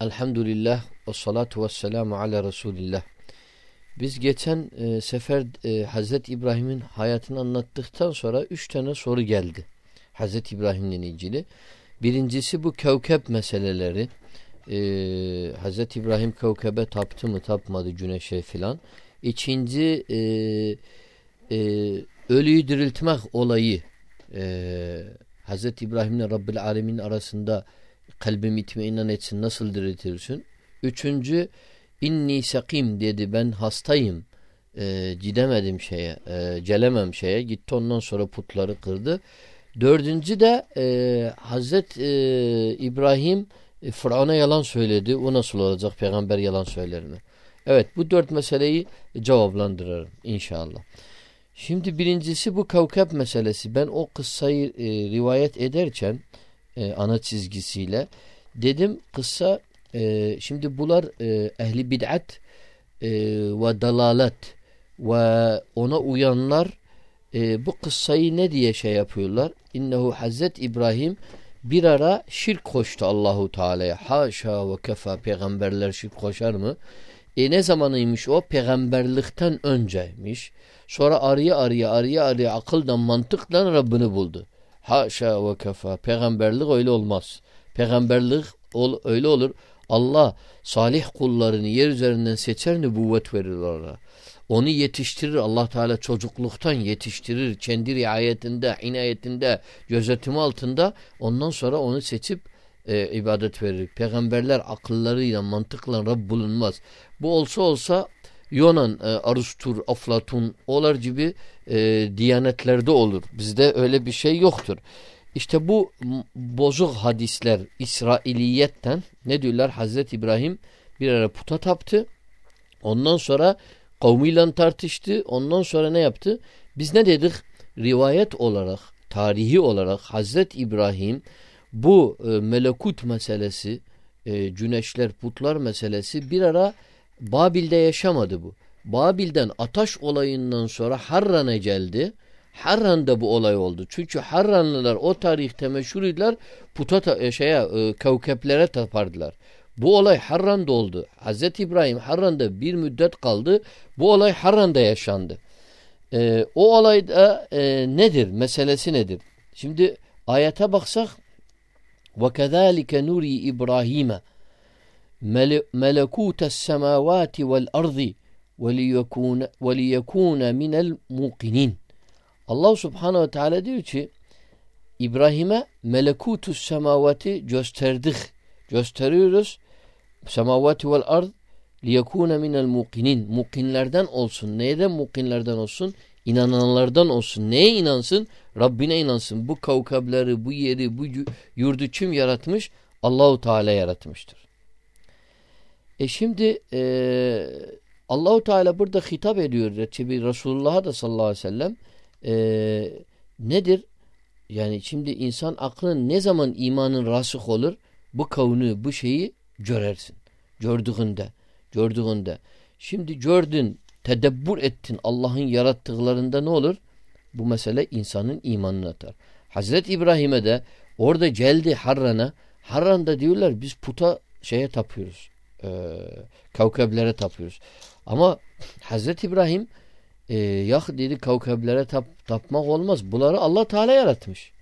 Elhamdülillah ve salatu ve selamu ala Resulillah. Biz geçen e, sefer e, Hazreti İbrahim'in hayatını anlattıktan sonra üç tane soru geldi. Hazreti İbrahim'le ilgili. Birincisi bu kevkep meseleleri. E, Hazreti İbrahim kevkebe taptı mı tapmadı güneşe filan. İkinci e, e, ölüyü diriltmek olayı. E, Hazreti İbrahim'le Rabbil Alemin arasında kalbim itmainan etsin nasıl diriltirsin? Üçüncü inni sakim dedi ben hastayım. E, gidemedim şeye e, gelemem şeye gitti ondan sonra putları kırdı. Dördüncü de e, Hazret e, İbrahim e, Fıraun'a yalan söyledi. O nasıl olacak peygamber yalan söyler mi? Evet bu dört meseleyi cevaplandırırım inşallah. Şimdi birincisi bu kavkab meselesi. Ben o kıssayı e, rivayet ederken e, ana çizgisiyle dedim kıssa e, şimdi bunlar e, ehli bid'at e, ve dalalet ve ona uyanlar e, bu kıssayı ne diye şey yapıyorlar? İnnehu Hazret İbrahim bir ara şirk koştu Allahu Teala'ya. Haşa ve kefa peygamberler şirk koşar mı? E ne zamanıymış o? Peygamberlikten önceymiş. Sonra arıya arıya arıya arıya akıldan mantıkla Rabbini buldu. Haşa ve kefa. Peygamberlik öyle olmaz. Peygamberlik ol, öyle olur. Allah salih kullarını yer üzerinden seçer nübüvvet verir ona. Onu yetiştirir. Allah Teala çocukluktan yetiştirir. Kendi riayetinde, inayetinde, gözetimi altında. Ondan sonra onu seçip e, ibadet verir. Peygamberler akıllarıyla, mantıkla Rab bulunmaz. Bu olsa olsa Yunan, e, Arustur, Aflatun olar gibi e, diyanetlerde olur. Bizde öyle bir şey yoktur. İşte bu bozuk hadisler İsrailiyetten ne diyorlar? Hazreti İbrahim bir ara puta taptı. Ondan sonra kavmiyle tartıştı. Ondan sonra ne yaptı? Biz ne dedik? Rivayet olarak, tarihi olarak Hazreti İbrahim bu e, melekut meselesi, e, güneşler, putlar meselesi bir ara Babil'de yaşamadı bu. Babil'den ataş olayından sonra Harran'a geldi. Harran'da bu olay oldu. Çünkü Harranlılar o tarihte meşhurdular. Puta ta, e, şeye e, kavkeplere tapardılar. Bu olay Harran'da oldu. Hazreti İbrahim Harran'da bir müddet kaldı. Bu olay Harran'da yaşandı. E, o olayda e, nedir? Meselesi nedir? Şimdi ayete baksak وَكَذَٰلِكَ نُرِي melekûtes semâvâti vel ardi veliyekûne, veliyekûne minel mukinin. Allah subhanehu ve teala diyor ki İbrahim'e melekutus semavati gösterdik. Gösteriyoruz. Semavati vel ard liyekune minel mukinin. Mukinlerden olsun. Neyden mukinlerden olsun? İnananlardan olsun. Neye inansın? Rabbine inansın. Bu kavkabları, bu yeri, bu yurdu kim yaratmış? Allahu Teala yaratmıştır. E şimdi e, Allahu Teala burada hitap ediyor Resulullah'a da sallallahu aleyhi ve sellem e, nedir? Yani şimdi insan aklın ne zaman imanın rasık olur? Bu kavunu, bu şeyi görersin. Gördüğünde, gördüğünde. Şimdi gördün, tedebbür ettin Allah'ın yarattıklarında ne olur? Bu mesele insanın imanını atar. Hazreti İbrahim'e de orada geldi Harran'a. Harran'da diyorlar biz puta şeye tapıyoruz. E, kavkablere tapıyoruz. Ama Hazreti İbrahim e, yah dedi kavkablere tap, tapmak olmaz. Bunları Allah Teala yaratmış.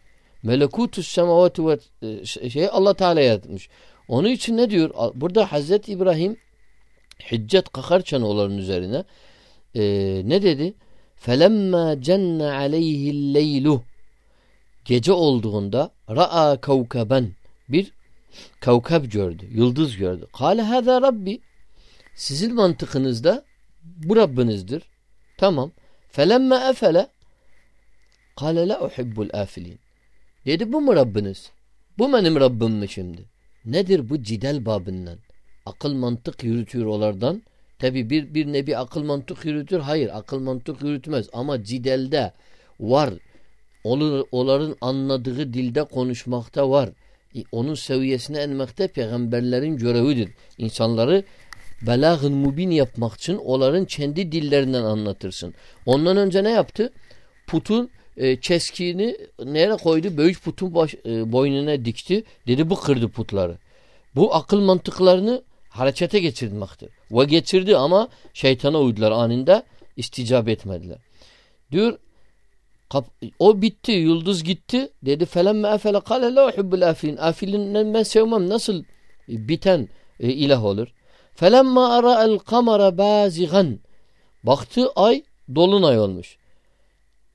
Melekutus semavati ve şey Allah Teala yaratmış. Onun için ne diyor? Burada Hazreti İbrahim hiccet kakarken onların üzerine e, ne dedi? Felemma cenne aleyhil leylu gece olduğunda ra'a kavkaben bir kavkab gördü, yıldız gördü. Kale hâzâ Rabbi sizin mantıkınızda bu Rabbinizdir. Tamam. Felemme efele kâle la uhibbul afilin. Dedi bu mu Rabbiniz? Bu benim Rabbim mi şimdi? Nedir bu cidel babından? Akıl mantık yürütüyor olardan. Tabi bir, bir nebi akıl mantık yürütür. Hayır akıl mantık yürütmez. Ama cidelde var. Olur, onların anladığı dilde konuşmakta var. Onun seviyesine enmekte peygamberlerin görevidir. İnsanları belagın mubin yapmak için onların kendi dillerinden anlatırsın. Ondan önce ne yaptı? Putun e, çeskini nereye koydu? Böyük putun baş, e, boynuna dikti. Dedi bu kırdı putları. Bu akıl mantıklarını harekete geçirmektir. Ve geçirdi ama şeytana uydular anında isticap etmediler. Diyor o bitti, yıldız gitti. Dedi felemme efele kale la uhibbul afilin. Afilinden ben sevmem. Nasıl biten e, ilah olur? Felemma ara'el kamera bazigan. Baktı ay dolunay olmuş.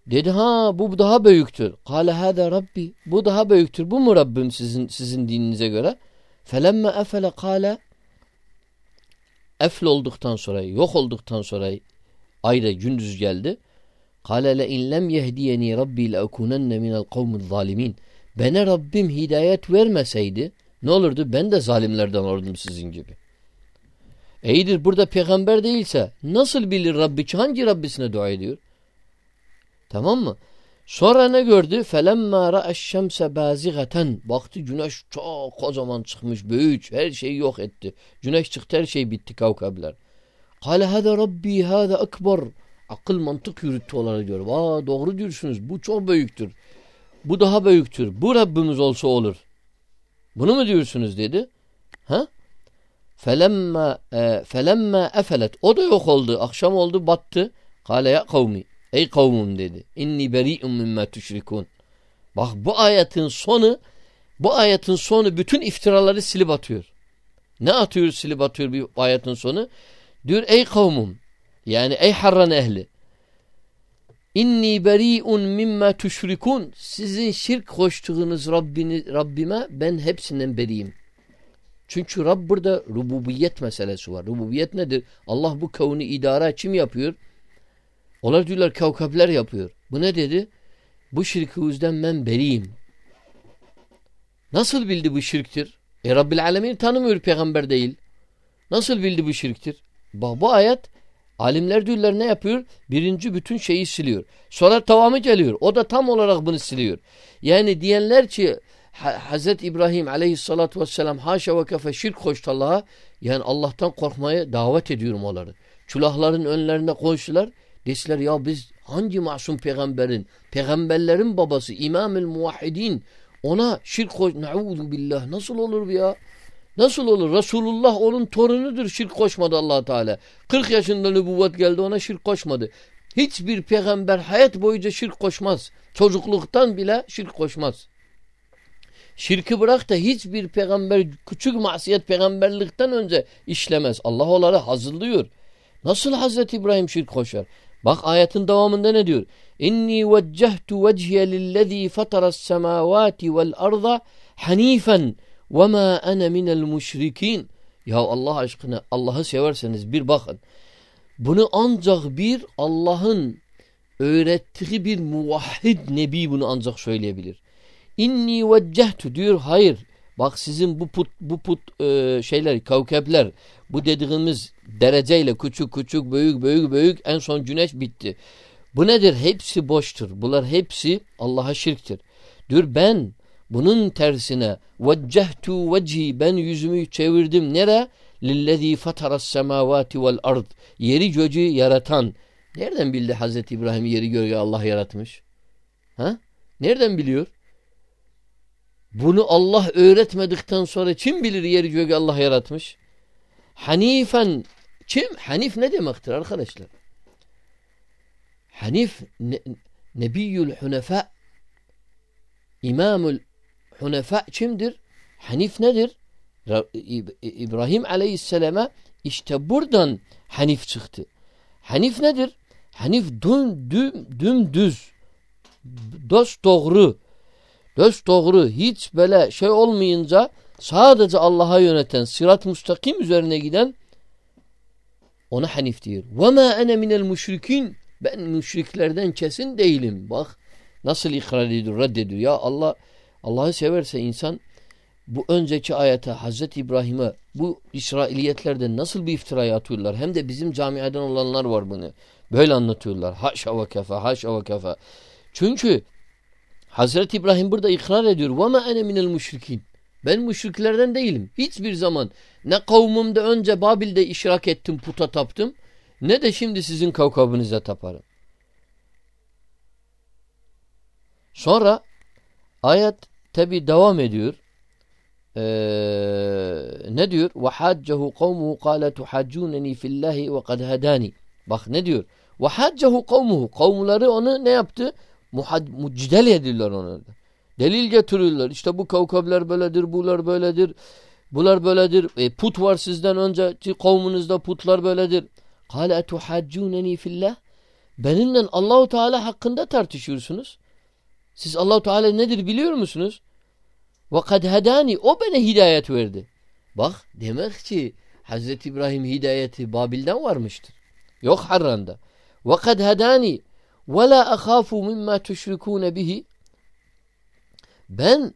Dedi ha bu daha büyüktür. Kale hâde Rabbi. Bu daha büyüktür. Bu mu Rabbim sizin sizin dininize göre? Felemme efele kale efl olduktan sonra yok olduktan sonra ayda gündüz geldi. Kale le in lem yehdiyeni Rabbi le ekunenne minel kavmil zalimin. Bana Rabbim hidayet vermeseydi ne olurdu? Ben de zalimlerden olurdum sizin gibi. İyidir burada peygamber değilse nasıl bilir Rabbi hangi Rabbisine dua ediyor? Tamam mı? Sonra ne gördü? فَلَمَّا رَأَ الشَّمْسَ بَازِغَةً Baktı güneş çok kocaman çıkmış, büyük, her şeyi yok etti. Güneş çıktı, her şey bitti kavkabler. قَالَ هَذَا رَبِّي هَذَا أَكْبَرُ Akıl mantık yürüttü olarak diyor. Aa, doğru diyorsunuz, bu çok büyüktür. Bu daha büyüktür. Bu Rabbimiz olsa olur. Bunu mu diyorsunuz dedi. Ha? Felemma e, felemma efelet. O da yok oldu. Akşam oldu, battı. Kale ya kavmi. Ey kavmum dedi. İnni beri'un mimma tüşrikun. Bak bu ayetin sonu bu ayetin sonu bütün iftiraları silip atıyor. Ne atıyor silip atıyor bir ayetin sonu? Diyor ey kavmum yani ey harran ehli İnni beri'un mimma tüşrikun. Sizin şirk koştuğunuz Rabbini, Rabbime ben hepsinden beriyim. Çünkü Rab burada rububiyet meselesi var. Rububiyet nedir? Allah bu kavni idare kim yapıyor? Onlar diyorlar kavkapler yapıyor. Bu ne dedi? Bu şirkimizden ben beriyim. Nasıl bildi bu şirktir? E Rabbil Alemin tanımıyor peygamber değil. Nasıl bildi bu şirktir? Bak bu ayet alimler diyorlar ne yapıyor? Birinci bütün şeyi siliyor. Sonra tamamı geliyor. O da tam olarak bunu siliyor. Yani diyenler ki Hz. İbrahim aleyhissalatu vesselam haşa ve kefe şirk koştu Allah'a. Yani Allah'tan korkmaya davet ediyorum onları. Çulahların önlerinde koştular. Deseler ya biz hangi masum peygamberin, peygamberlerin babası İmam-ül Muvahhidin ona şirk koş... Nauzu billah nasıl olur bu ya? Nasıl olur? Resulullah onun torunudur şirk koşmadı allah Teala. 40 yaşında nübüvvet geldi ona şirk koşmadı. Hiçbir peygamber hayat boyunca şirk koşmaz. Çocukluktan bile şirk koşmaz. Şirki bırak da hiçbir peygamber küçük masiyet peygamberlikten önce işlemez. Allah onları hazırlıyor. Nasıl Hazreti İbrahim şirk koşar? Bak ayetin devamında ne diyor? İnni veccehtu vecihe lillezî fataras semâvâti vel arda hanifen mâ ene minel müşrikîn. Ya Allah aşkına Allah'ı severseniz bir bakın. Bunu ancak bir Allah'ın öğrettiği bir muvahhid nebi bunu ancak söyleyebilir. İnni veccehtu diyor hayır. Bak sizin bu put bu put e, şeyler kavkepler bu dediğimiz dereceyle küçük küçük büyük büyük büyük en son güneş bitti. Bu nedir? Hepsi boştur. Bunlar hepsi Allah'a şirktir. Diyor ben bunun tersine veccehtu vecihi ben yüzümü çevirdim. Nere? Lillezî fataras semavati vel ard. Yeri göcü yaratan. Nereden bildi Hazreti İbrahim yeri göğü Allah yaratmış? Ha? Nereden biliyor? Bunu Allah öğretmedikten sonra kim bilir yeri göğü Allah yaratmış? Hanifen kim? Hanif ne demektir arkadaşlar? Hanif ne, Nebiyyül Hunefa İmamül Hunefa kimdir? Hanif nedir? İbrahim Aleyhisselam'a işte buradan Hanif çıktı. Hanif nedir? Hanif düm, düm, dümdüz, dost doğru, dost doğru hiç böyle şey olmayınca sadece Allah'a yöneten, sırat müstakim üzerine giden ona Hanif diyor. وَمَا اَنَا مِنَ الْمُشْرِكِينَ Ben müşriklerden kesin değilim. Bak nasıl ikrar ediyor, reddediyor. Ya Allah Allah'ı severse insan bu önceki ayete Hazreti İbrahim'e bu İsrailiyetlerden nasıl bir iftirayı atıyorlar. Hem de bizim camiadan olanlar var bunu. Böyle anlatıyorlar. Haşa ve kefe, haşa ve kefe. Çünkü Hazreti İbrahim burada ikrar ediyor. وَمَا اَنَا مِنَ الْمُشْرِكِينَ Ben müşriklerden değilim. Hiçbir zaman ne kavmimde önce Babil'de işrak ettim, puta taptım. Ne de şimdi sizin kavkabınıza taparım. Sonra ayet tabi devam ediyor. Ee, Ne diyor? وَحَاجَّهُ قَوْمُهُ قَالَ تُحَاجُّونَنِي فِي اللّٰهِ وَقَدْ هَدَانِي Bak ne diyor? وَحَاجَّهُ قَوْمُهُ Kavmları onu ne yaptı? Mucidel ediyorlar onu. Delil getiriyorlar. İşte bu kavkabler böyledir, bular böyledir. Bular böyledir. E, put var sizden önceki kavminizde putlar böyledir. قَالَ اَتُحَاجُّونَنِي فِي اللّٰهِ Benimle Allahu Teala hakkında tartışıyorsunuz. Siz Allahu Teala nedir biliyor musunuz? Ve kad hedani o bana hidayet verdi. Bak demek ki Hazreti İbrahim hidayeti Babil'den varmıştır. Yok Harran'da. Ve kad hedani ve la akhafu mimma tuşrikun bihi. Ben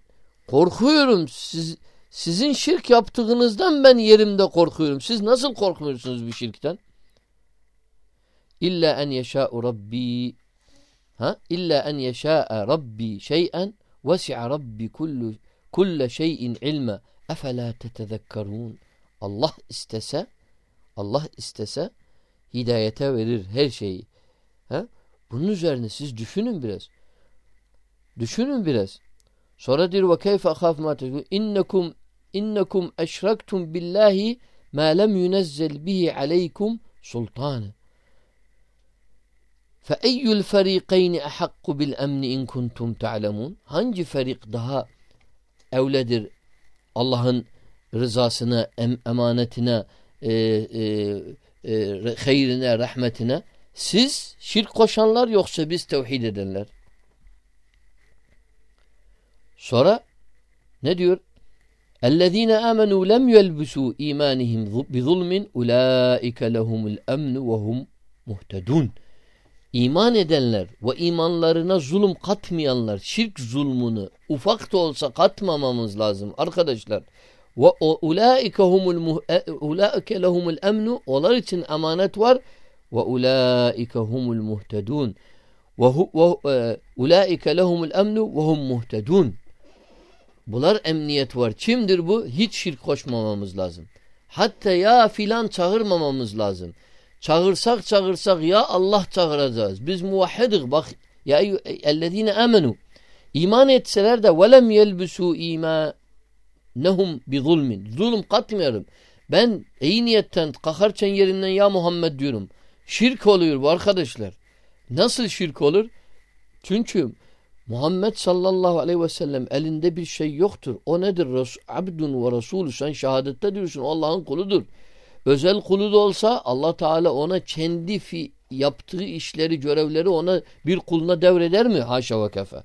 korkuyorum siz sizin şirk yaptığınızdan ben yerimde korkuyorum. Siz nasıl korkmuyorsunuz bir şirkten? İlla en yeşâ'u rabbi ha illa en yeşâ'e rabbi şey'en vesi'a rabbi kullu kulle şeyin ilme efela tetezekkerun Allah istese Allah istese hidayete verir her şeyi. Ha? Bunun üzerine siz düşünün biraz. Düşünün biraz. Sonra diyor ve keyfe ahaf ma innekum innekum eşraktum billahi ma lem yunezzel bihi aleykum sultanı. فَاَيُّ الْفَر۪يقَيْنِ اَحَقُّ بِالْاَمْنِ اِنْ كُنْتُمْ تَعْلَمُونَ Hangi ferik daha evledir Allah'ın rızasına, em emanetine, e, e, e, hayrine, rahmetine? Siz şirk koşanlar yoksa biz tevhid edenler. Sonra ne diyor? اَلَّذ۪ينَ آمَنُوا لَمْ يَلْبِسُوا اِيمَانِهِمْ بِظُلْمٍ اُولَٰئِكَ لَهُمُ الْاَمْنُ وَهُمْ muhtedun. İman edenler ve imanlarına zulüm katmayanlar, şirk zulmünü ufak da olsa katmamamız lazım arkadaşlar. Ve ulaike humul e, ulaike lehumul emnu onlar için emanet var ve ulaike humul muhtedun. Ve e, ulaike lehumul emnu ve hum muhtedun. Bunlar emniyet var. Kimdir bu? Hiç şirk koşmamamız lazım. Hatta ya filan çağırmamamız lazım. Çağırsak çağırsak ya Allah çağıracağız. Biz muvahhidik bak. Ya ellezine amenu. İman etseler de velem yelbisu imanehum bi zulmin. Zulüm katmıyorum. Ben iyi niyetten kalkarken yerinden ya Muhammed diyorum. Şirk oluyor bu arkadaşlar. Nasıl şirk olur? Çünkü Muhammed sallallahu aleyhi ve sellem elinde bir şey yoktur. O nedir? Abdun ve resulü. Sen şehadette diyorsun. Allah'ın kuludur. Özel kulu da olsa Allah Teala ona kendi fi, yaptığı işleri, görevleri ona bir kuluna devreder mi? Haşa ve kefe.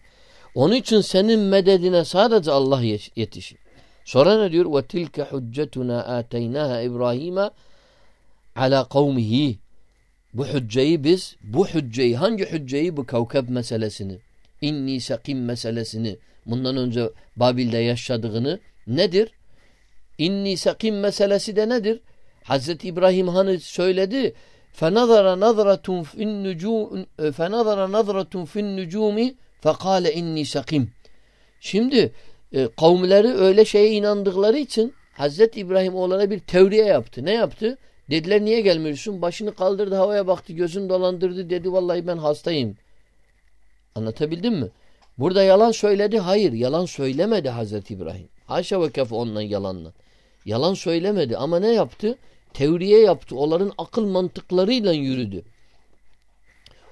Onun için senin mededine sadece Allah yetişir. Sonra ne diyor? Ve tilke hüccetuna ateynaha İbrahim'e ala kavmihi. Bu hücceyi biz, bu hücceyi, hangi hücceyi? Bu kavkab meselesini, inni sakim meselesini, bundan önce Babil'de yaşadığını nedir? İnni sakim meselesi de nedir? Hazreti İbrahim hani söyledi فَنَظَرَ نَظْرَةٌ فِي النُّجُومِ فَنَظَرَ نَظْرَةٌ فِي النُّجُومِ فَقَالَ اِنِّي سَقِيمٌ Şimdi e, kavimleri öyle şeye inandıkları için Hazreti İbrahim onlara bir tevriye yaptı. Ne yaptı? Dediler niye gelmiyorsun? Başını kaldırdı havaya baktı gözünü dolandırdı dedi vallahi ben hastayım. Anlatabildim mi? Burada yalan söyledi. Hayır yalan söylemedi Hazreti İbrahim. Haşa ve kef ondan yalanla. Yalan söylemedi ama ne yaptı? Tevriye yaptı. Onların akıl mantıklarıyla yürüdü.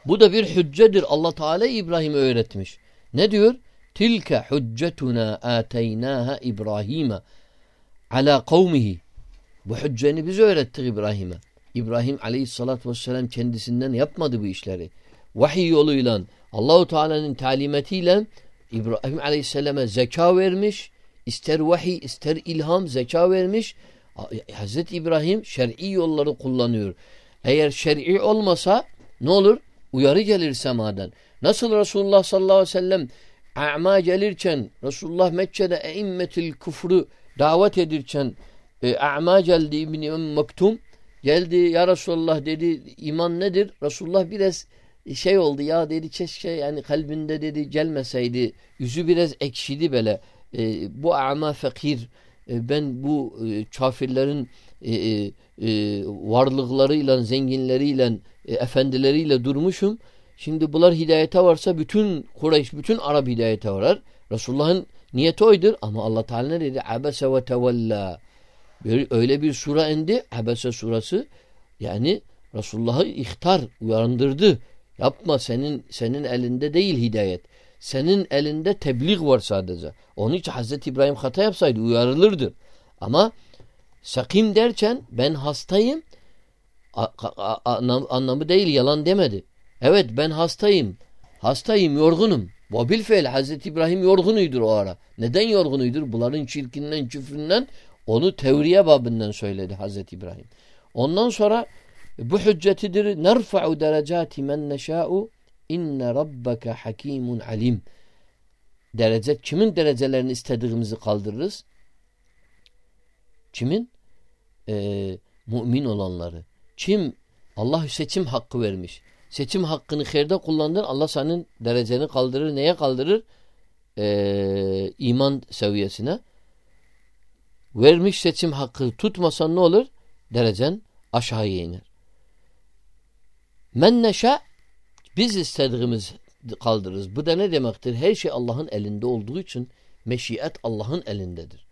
Bu da bir hüccedir. Allah Teala İbrahim'e öğretmiş. Ne diyor? Tilke hüccetuna ateynaha İbrahim'e ala kavmihi. Bu hücceni biz öğrettik İbrahim'e. İbrahim aleyhissalatü vesselam kendisinden yapmadı bu işleri. Vahiy yoluyla Allahu Teala'nın talimetiyle İbrahim aleyhisselame zeka vermiş, ister vahiy, ister ilham, zeka vermiş. Hazreti İbrahim şer'i yolları kullanıyor. Eğer şer'i olmasa ne olur? Uyarı gelir semadan. Nasıl Resulullah sallallahu aleyhi ve sellem a'ma gelirken Resulullah Mekke'de eimmetil kufru davet edirken e, a'ma geldi İbni Mektum geldi ya Resulullah dedi iman nedir? Resulullah biraz şey oldu ya dedi keşke yani kalbinde dedi gelmeseydi yüzü biraz ekşidi böyle e, bu ama fakir e, ben bu e, kafirlerin e, e, varlıklarıyla, zenginleriyle, efendileriyle durmuşum. Şimdi bunlar hidayete varsa bütün Kureyş, bütün Arap hidayete varar. Resulullah'ın niyeti oydur ama Allah Teala ne dedi? Abese ve tevella. öyle bir sura indi. Habese surası. Yani Resulullah'ı ihtar, uyandırdı. Yapma senin senin elinde değil hidayet. Senin elinde tebliğ var sadece. Onun için Hazreti İbrahim hata yapsaydı uyarılırdı. Ama sakim derken ben hastayım anlamı değil yalan demedi. Evet ben hastayım. Hastayım, yorgunum. Vabil feil Hazreti İbrahim yorgunuydur o ara. Neden yorgunuydur? Bunların çirkinden, küfründen onu tevriye babından söyledi Hazreti İbrahim. Ondan sonra bu hüccetidir. Nerfa'u derecati men neşâ'u inne rabbeke hakimun alim. Derece, kimin derecelerini istediğimizi kaldırırız? Kimin? Ee, mümin olanları. Kim Allah seçim hakkı vermiş. Seçim hakkını herde kullandın Allah senin dereceni kaldırır. Neye kaldırır? Ee, iman seviyesine. Vermiş seçim hakkı tutmasan ne olur? Derecen aşağıya iner. Men neşe biz istediğimiz kaldırırız. Bu da ne demektir? Her şey Allah'ın elinde olduğu için meşiyet Allah'ın elindedir.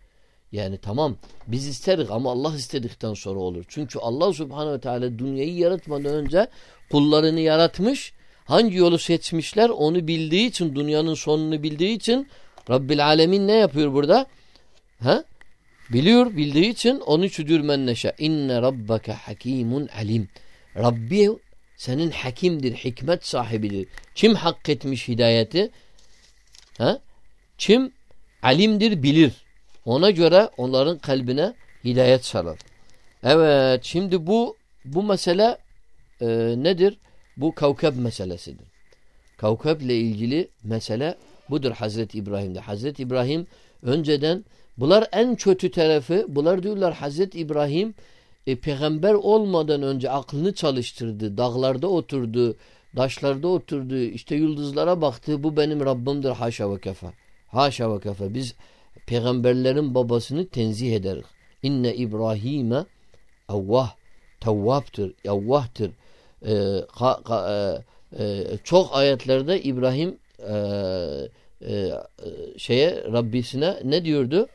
Yani tamam biz isteriz ama Allah istedikten sonra olur. Çünkü Allah subhanehu ve teala dünyayı yaratmadan önce kullarını yaratmış. Hangi yolu seçmişler onu bildiği için dünyanın sonunu bildiği için Rabbil Alemin ne yapıyor burada? Ha? Biliyor bildiği için onun için diyor men neşe. İnne rabbeke hakimun alim. Rabbi senin hakimdir, hikmet sahibidir. Kim hak etmiş hidayeti? Ha? Kim alimdir, bilir. Ona göre onların kalbine hidayet sarar. Evet şimdi bu bu mesele e, nedir? Bu kavkab meselesidir. Kavkab ile ilgili mesele budur Hazreti İbrahim'de. Hazreti İbrahim önceden bunlar en kötü tarafı bunlar diyorlar Hazreti İbrahim e, peygamber olmadan önce aklını çalıştırdı. Dağlarda oturdu. Taşlarda oturdu. işte yıldızlara baktı. Bu benim Rabbimdir haşa ve kefa. Haşa ve kefa. Biz peygamberlerin babasını tenzih ederiz. İnne İbrahim'e avvah tevvaptır, avvahtır. Ee, ka, ka, e, e, çok ayetlerde İbrahim e, e, şeye Rabbisine ne diyordu?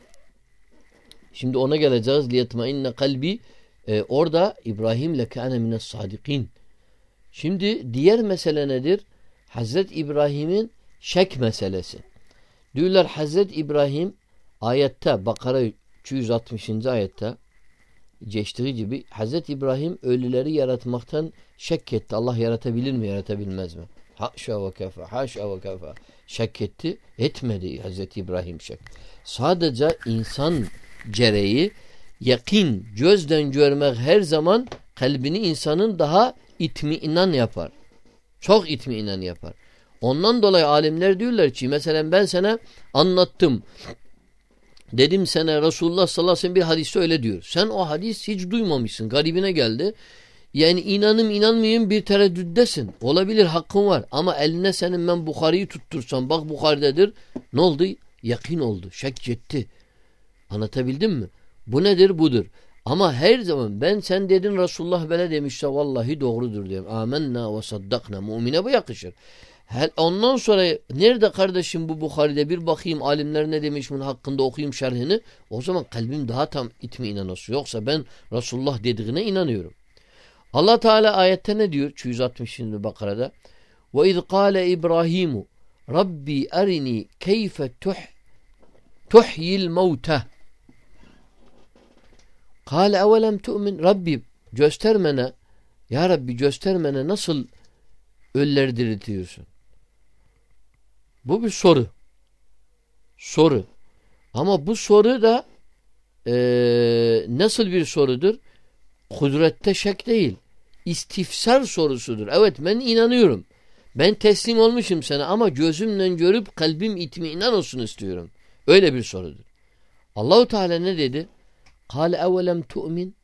Şimdi ona geleceğiz. Liyetmainne kalbi e, orada İbrahim lekâne mines sadikin. Şimdi diğer mesele nedir? Hazret İbrahim'in şek meselesi. Diyorlar Hazret İbrahim ayette Bakara 260. ayette geçtiği gibi Hazret İbrahim ölüleri yaratmaktan şek etti. Allah yaratabilir mi yaratabilmez mi? Haşa ve kefa haşa ve kefa şek etti. Etmedi Hazreti İbrahim şek. Sadece insan gereği yakin, gözden görmek her zaman kalbini insanın daha itmiinan yapar. Çok itmiinan yapar. Ondan dolayı alimler diyorlar ki mesela ben sana anlattım. Dedim sana Resulullah sallallahu aleyhi ve sellem bir hadiste öyle diyor. Sen o hadis hiç duymamışsın. Garibine geldi. Yani inanım inanmayayım bir tereddüttesin. Olabilir hakkın var. Ama eline senin ben Bukhari'yi tuttursam bak Bukhari'dedir. Ne oldu? Yakin oldu. Şek etti. Anlatabildim mi? Bu nedir? Budur. Ama her zaman ben sen dedin Resulullah böyle demişse vallahi doğrudur diyorum. Amenna ve saddakna. Mümine bu yakışır. Ondan sonra nerede kardeşim bu Bukhari'de bir bakayım alimler ne demiş bunun hakkında okuyayım şerhini. O zaman kalbim daha tam itmiinan olsun. Yoksa ben Resulullah dediğine inanıyorum. Allah Teala ayette ne diyor? 260. Bakara'da. Ve iz kâle İbrahimu Rabbi arini keyfe tuh tuhyil mevte Kâle evelem tu'min Rabbi göstermene Ya Rabbi göstermene nasıl ölüleri diriltiyorsun? Bu bir soru. Soru. Ama bu soru da e, nasıl bir sorudur? Kudrette şek değil. İstifsar sorusudur. Evet ben inanıyorum. Ben teslim olmuşum sana ama gözümle görüp kalbim itmiinan olsun istiyorum. Öyle bir sorudur. Allahu Teala ne dedi? Kale evelem tu'min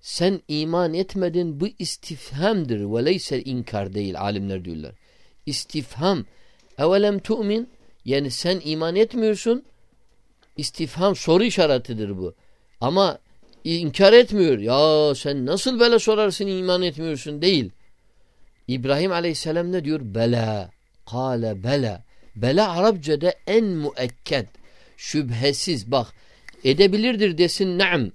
sen iman etmedin bu istifhamdır ve leyse inkar değil alimler diyorlar. İstifham evelem tu'min yani sen iman etmiyorsun istifham soru işaretidir bu. Ama inkar etmiyor. Ya sen nasıl böyle sorarsın iman etmiyorsun değil. İbrahim aleyhisselam ne diyor? Bela. Kale bela. Bela Arapçada en müekked. Şüphesiz bak edebilirdir desin naam.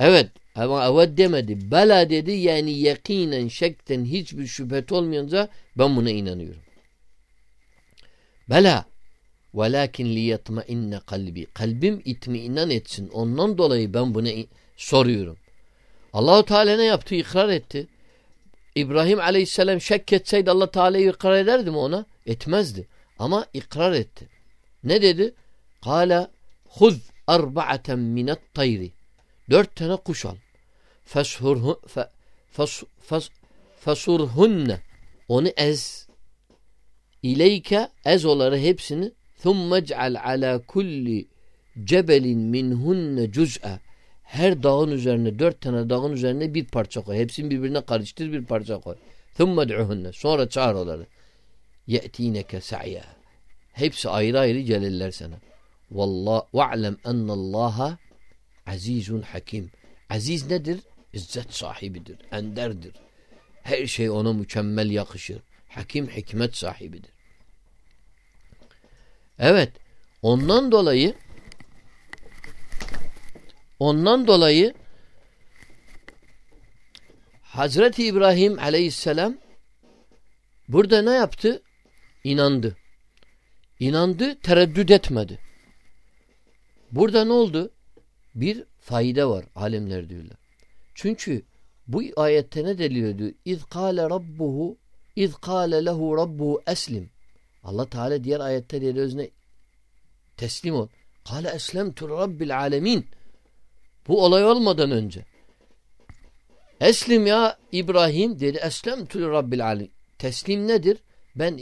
Evet ama evet demedi. Bela dedi yani yakinen şekten hiçbir şüphet olmayınca ben buna inanıyorum. Bela velakin liyetmainne kalbi. Kalbim itmiinan etsin. Ondan dolayı ben buna soruyorum. Allahu Teala ne yaptı? İkrar etti. İbrahim Aleyhisselam şek etseydi Allah Teala'yı ikrar ederdi mi ona? Etmezdi. Ama ikrar etti. Ne dedi? Kala huz arba'aten minet tayri. Dört tane kuş al. Feshurhu. Onu ez. İleyke ez oları hepsini. Thumme c'al ala kulli cebelin minhunne cüz'e. Her dağın üzerine, dört tane dağın üzerine bir parça koy. Hepsini birbirine karıştır bir parça koy. Thumme d'uhunne. Sonra çağır onları. Ye'tineke sa'ya. Hepsi ayrı ayrı gelirler sana. Vallah ve'lem ennallaha azizun hakim. Aziz nedir? İzzet sahibidir, enderdir. Her şey ona mükemmel yakışır. Hakim hikmet sahibidir. Evet. Ondan dolayı ondan dolayı Hazreti İbrahim aleyhisselam burada ne yaptı? İnandı. İnandı, tereddüt etmedi. Burada ne oldu? Bir fayda var alimler diyorlar. Çünkü bu ayette ne deliliyordu? İz kâle rabbuhu iz kâle lehu rabbuhu eslim. Allah Teala diğer ayette diğer özne teslim ol. Kâle eslemtu rabbil alemin. Bu olay olmadan önce. Eslim ya İbrahim dedi. Eslemtu rabbil alemin. Teslim nedir? Ben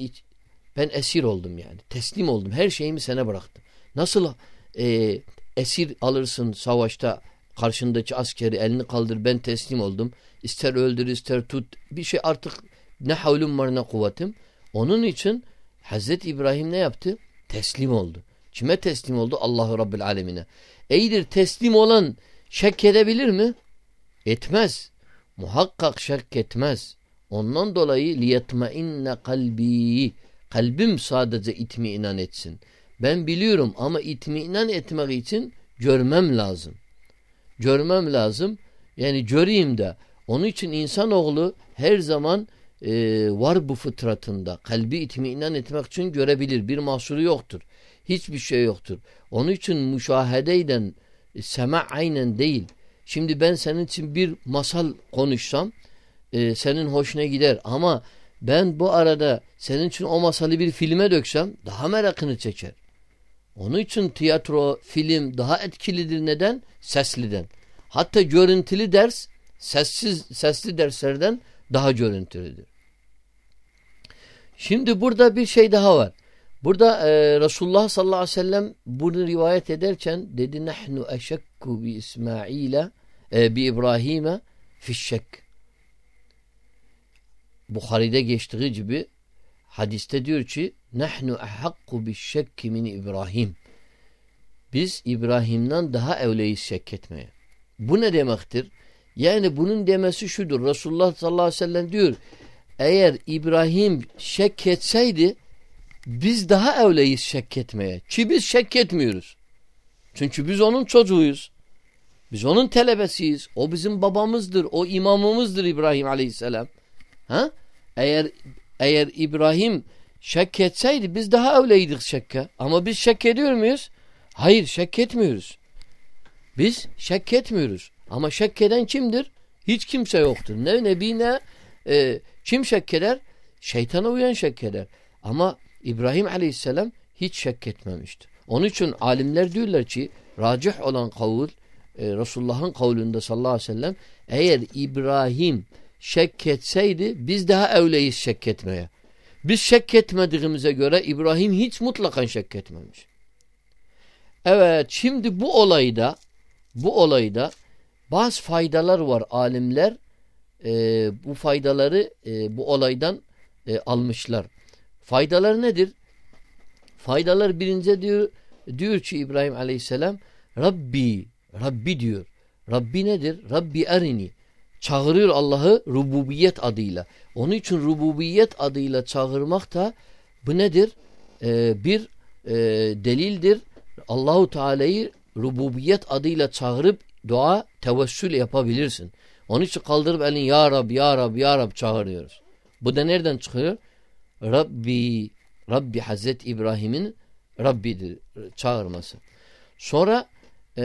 ben esir oldum yani. Teslim oldum. Her şeyimi sana bıraktım. Nasıl e, esir alırsın savaşta karşındaki askeri elini kaldır ben teslim oldum. İster öldür ister tut. Bir şey artık ne havlum var ne kuvvetim. Onun için Hazreti İbrahim ne yaptı? Teslim oldu. Kime teslim oldu? Allahu Rabbil Alemine. Eydir teslim olan şek edebilir mi? Etmez. Muhakkak şek etmez. Ondan dolayı liyetmeinne kalbi kalbim sadece itmiinan etsin. Ben biliyorum ama itmiinan etmek için görmem lazım. Görmem lazım. Yani göreyim de. Onun için insanoğlu her zaman e, var bu fıtratında. Kalbi itmiinan etmek için görebilir. Bir mahsuru yoktur. Hiçbir şey yoktur. Onun için müşahedeyden e, sema aynen değil. Şimdi ben senin için bir masal konuşsam e, senin hoşuna gider ama ben bu arada senin için o masalı bir filme döksem daha merakını çeker. Onun için tiyatro, film daha etkilidir. Neden? Sesliden. Hatta görüntülü ders sessiz sesli derslerden daha görüntülüdür. Şimdi burada bir şey daha var. Burada e, Resulullah sallallahu aleyhi ve sellem bunu rivayet ederken dedi nahnu eşekku bi İsmail'e e, bi İbrahim'e fişşek. Bukhari'de geçtiği gibi hadiste diyor ki nahnu ahakku bi şekki min İbrahim. Biz İbrahim'den daha evleyiz şek etmeye. Bu ne demektir? Yani bunun demesi şudur. Resulullah sallallahu aleyhi ve sellem diyor eğer İbrahim şek etseydi biz daha evleyiz şek etmeye. Ki biz şek etmiyoruz. Çünkü biz onun çocuğuyuz. Biz onun telebesiyiz. O bizim babamızdır. O imamımızdır İbrahim aleyhisselam. Ha? Eğer eğer İbrahim şek etseydi biz daha evleydik şekke. Ama biz şek ediyor muyuz? Hayır şek etmiyoruz. Biz şek etmiyoruz. Ama şek eden kimdir? Hiç kimse yoktur. Ne nebi ne e, kim şek eder? Şeytana uyan şek eder. Ama İbrahim aleyhisselam hiç şek etmemiştir. Onun için alimler diyorlar ki racih olan kavul e, Resulullah'ın kavlunda sallallahu aleyhi ve sellem eğer İbrahim şek etseydi biz daha evleyiz şek etmeye. Biz şek etmediğimize göre İbrahim hiç mutlaka şek etmemiş. Evet şimdi bu olayda bu olayda bazı faydalar var alimler e, bu faydaları e, bu olaydan e, almışlar. Faydalar nedir? Faydalar birinci diyor diyor ki İbrahim Aleyhisselam Rabbi Rabbi diyor. Rabbi nedir? Rabbi erini. Çağırıyor Allah'ı rububiyet adıyla. Onun için rububiyet adıyla çağırmak da bu nedir? Ee, bir e, delildir. Allahu Teala'yı rububiyet adıyla çağırıp dua tevessül yapabilirsin. Onun için kaldırıp elin Ya Rab, Ya Rab, Ya Rab çağırıyoruz. Bu da nereden çıkıyor? Rabbi, Rabbi Hazreti İbrahim'in Rabbidir çağırması. Sonra e,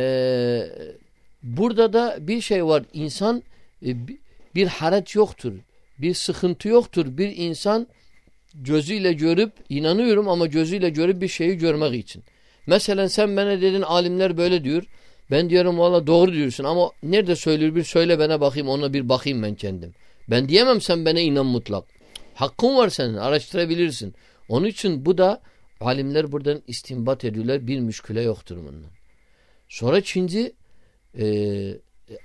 burada da bir şey var. İnsan bir haraç yoktur. Bir sıkıntı yoktur. Bir insan gözüyle görüp inanıyorum ama gözüyle görüp bir şeyi görmek için. Mesela sen bana dedin alimler böyle diyor. Ben diyorum valla doğru diyorsun ama nerede söylüyor bir söyle bana bakayım ona bir bakayım ben kendim. Ben diyemem sen bana inan mutlak. Hakkın var senin araştırabilirsin. Onun için bu da alimler buradan istinbat ediyorlar bir müşküle yoktur bundan. Sonra ikinci e,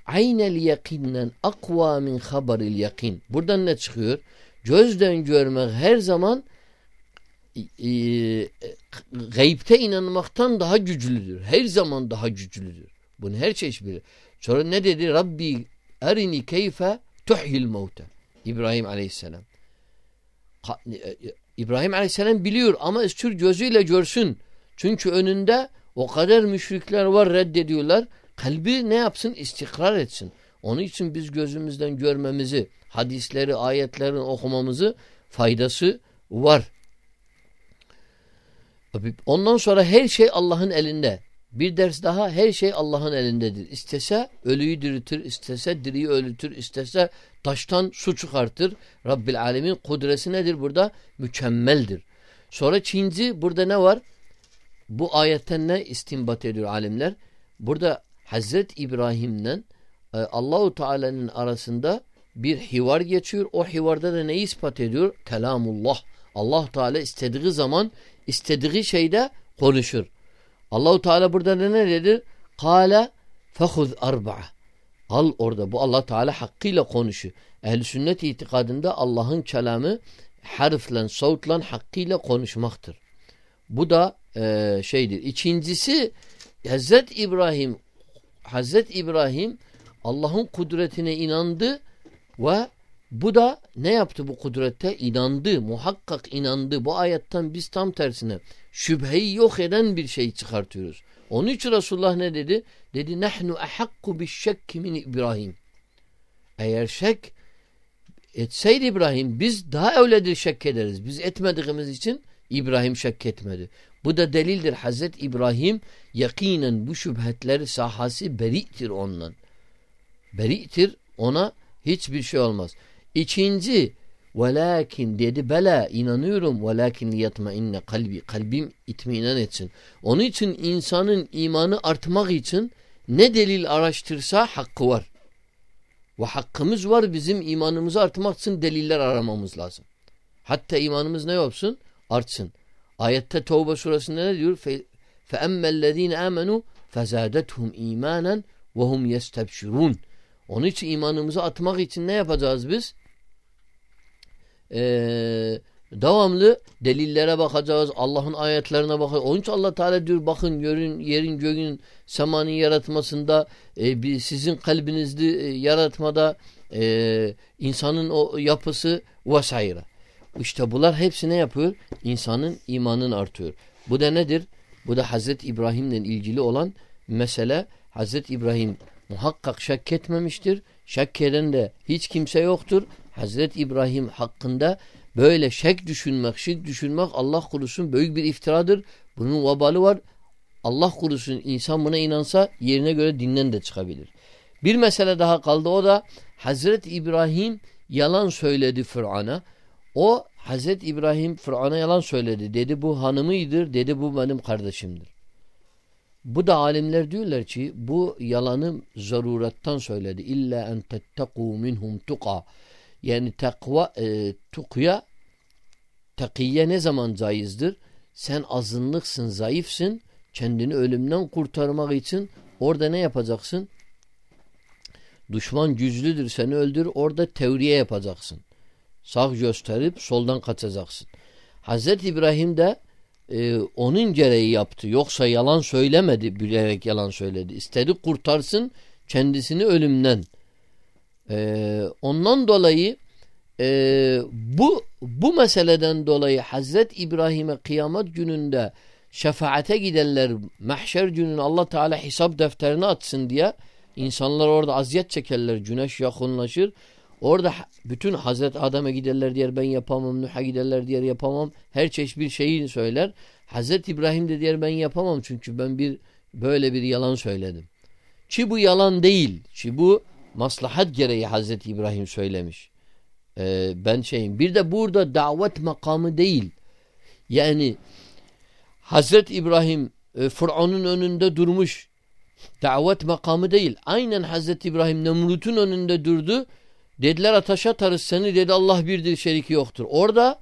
aynel yakinnen akva min haberil yakin. Buradan ne çıkıyor? Gözden görmek her zaman e, gaybte inanmaktan daha güçlüdür. Her zaman daha güçlüdür. Bunu her çeşit bilir. Sonra ne dedi? Rabbi erini keyfe tuhyil mevte. İbrahim aleyhisselam. E, İbrahim aleyhisselam biliyor ama istiyor gözüyle görsün. Çünkü önünde o kadar müşrikler var reddediyorlar. Kalbi ne yapsın? İstikrar etsin. Onun için biz gözümüzden görmemizi, hadisleri, ayetlerin okumamızı faydası var. Ondan sonra her şey Allah'ın elinde. Bir ders daha her şey Allah'ın elindedir. İstese ölüyü diriltir, istese diriyi ölütür, istese taştan su çıkartır. Rabbil alemin kudresi nedir burada? Mükemmeldir. Sonra Çinci burada ne var? Bu ayetten ne istinbat ediyor alimler? Burada Hazret İbrahim'le e, Allahu Teala'nın arasında bir hivar geçiyor. O hivarda da neyi ispat ediyor? Kelamullah. Allah Teala istediği zaman istediği şeyde konuşur. Allahu Teala burada ne dedi? Kale fehuz arba'a. Al orada bu Allah Teala hakkıyla konuşuyor. Ehl-i sünnet itikadında Allah'ın kelamı harflen, savutlan hakkıyla konuşmaktır. Bu da e, şeydir. İkincisi Hazret İbrahim Hazret İbrahim Allah'ın kudretine inandı ve bu da ne yaptı bu kudrette? İnandı, muhakkak inandı. Bu ayetten biz tam tersine şüpheyi yok eden bir şey çıkartıyoruz. Onun için Resulullah ne dedi? Dedi nahnu ahakku bi şekki min İbrahim. Eğer şek etseydi İbrahim biz daha öyledir şek ederiz. Biz etmediğimiz için İbrahim şek etmedi. Bu da delildir. Hazreti İbrahim yakinen bu şüphetleri sahası beri'tir ondan. Beri'tir ona hiçbir şey olmaz. İkinci Velakin dedi bela inanıyorum velakin inne kalbi kalbim itminan etsin. Onun için insanın imanı artmak için ne delil araştırsa hakkı var. Ve hakkımız var bizim imanımızı artmak için deliller aramamız lazım. Hatta imanımız ne yapsın? Artsın. Ayette Tevbe suresinde ne diyor? فَاَمَّا الَّذ۪ينَ آمَنُوا فَزَادَتْهُمْ اِيمَانًا وَهُمْ يَسْتَبْشِرُونَ Onun için imanımızı atmak için ne yapacağız biz? Ee, devamlı delillere bakacağız. Allah'ın ayetlerine bakacağız. Onun için Allah Teala diyor bakın görün yerin göğün semanın yaratmasında e, bir, sizin kalbinizde e, yaratmada e, insanın o yapısı vesaire. İşte bunlar hepsi ne yapıyor? İnsanın imanın artıyor. Bu da nedir? Bu da Hazreti İbrahim'le ilgili olan mesele. Hazreti İbrahim muhakkak şak etmemiştir. Şak eden de hiç kimse yoktur. Hazreti İbrahim hakkında böyle şek düşünmek, şirk düşünmek Allah kurusun büyük bir iftiradır. Bunun vabalı var. Allah kurusun insan buna inansa yerine göre dinden de çıkabilir. Bir mesele daha kaldı o da Hazreti İbrahim yalan söyledi Fır'an'a. O Hazreti İbrahim Fır'an'a yalan söyledi. Dedi bu hanımıydır. Dedi bu benim kardeşimdir. Bu da alimler diyorlar ki bu yalanı zarurattan söyledi. İlla en tettekû minhum tuqa. Yani takva e, tukya takiye ne zaman caizdir? Sen azınlıksın, zayıfsın. Kendini ölümden kurtarmak için orada ne yapacaksın? Düşman güçlüdür seni öldür. Orada tevriye yapacaksın. Sağ gösterip soldan kaçacaksın. Hazreti İbrahim de e, onun gereği yaptı. Yoksa yalan söylemedi. Bilerek yalan söyledi. İstedi kurtarsın kendisini ölümden. E, ondan dolayı e, bu bu meseleden dolayı Hazret İbrahim'e kıyamet gününde şefaate gidenler mahşer gününü Allah Teala hesap defterini atsın diye İnsanlar orada aziyet çekerler. Güneş yakınlaşır. Orada bütün Hazreti Adem'e giderler diyer ben yapamam. Nuh'a giderler diyer yapamam. Her çeşit bir şeyi söyler. Hazreti İbrahim de diyer ben yapamam. Çünkü ben bir böyle bir yalan söyledim. Ki bu yalan değil. Ki bu maslahat gereği Hazreti İbrahim söylemiş. Ee, ben şeyim. Bir de burada davet makamı değil. Yani Hazreti İbrahim e, Fıraun'un önünde durmuş. Davet makamı değil. Aynen Hazreti İbrahim Nemrut'un önünde durdu. Dediler ateşe atarız seni dedi Allah birdir şeriki yoktur. Orada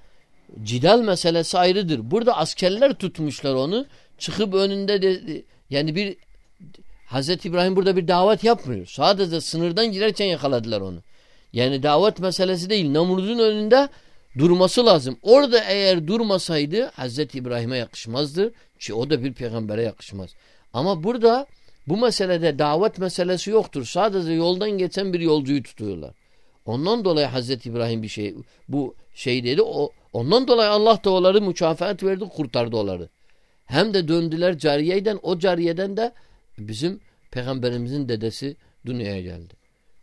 cidal meselesi ayrıdır. Burada askerler tutmuşlar onu. Çıkıp önünde de, yani bir Hazreti İbrahim burada bir davet yapmıyor. Sadece sınırdan girerken yakaladılar onu. Yani davet meselesi değil. Namrud'un önünde durması lazım. Orada eğer durmasaydı Hazreti İbrahim'e yakışmazdı. Ki o da bir peygambere yakışmaz. Ama burada bu meselede davet meselesi yoktur. Sadece yoldan geçen bir yolcuyu tutuyorlar. Ondan dolayı Hazreti İbrahim bir şey bu şey dedi. O, ondan dolayı Allah da onları mükafat verdi, kurtardı onları. Hem de döndüler cariyeden, o cariyeden de bizim peygamberimizin dedesi dünyaya geldi.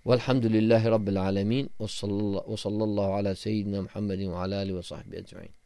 Velhamdülillahi Rabbil alemin ve sallallahu ala seyyidina Muhammedin ve ala alihi ve sahbihi ecmain.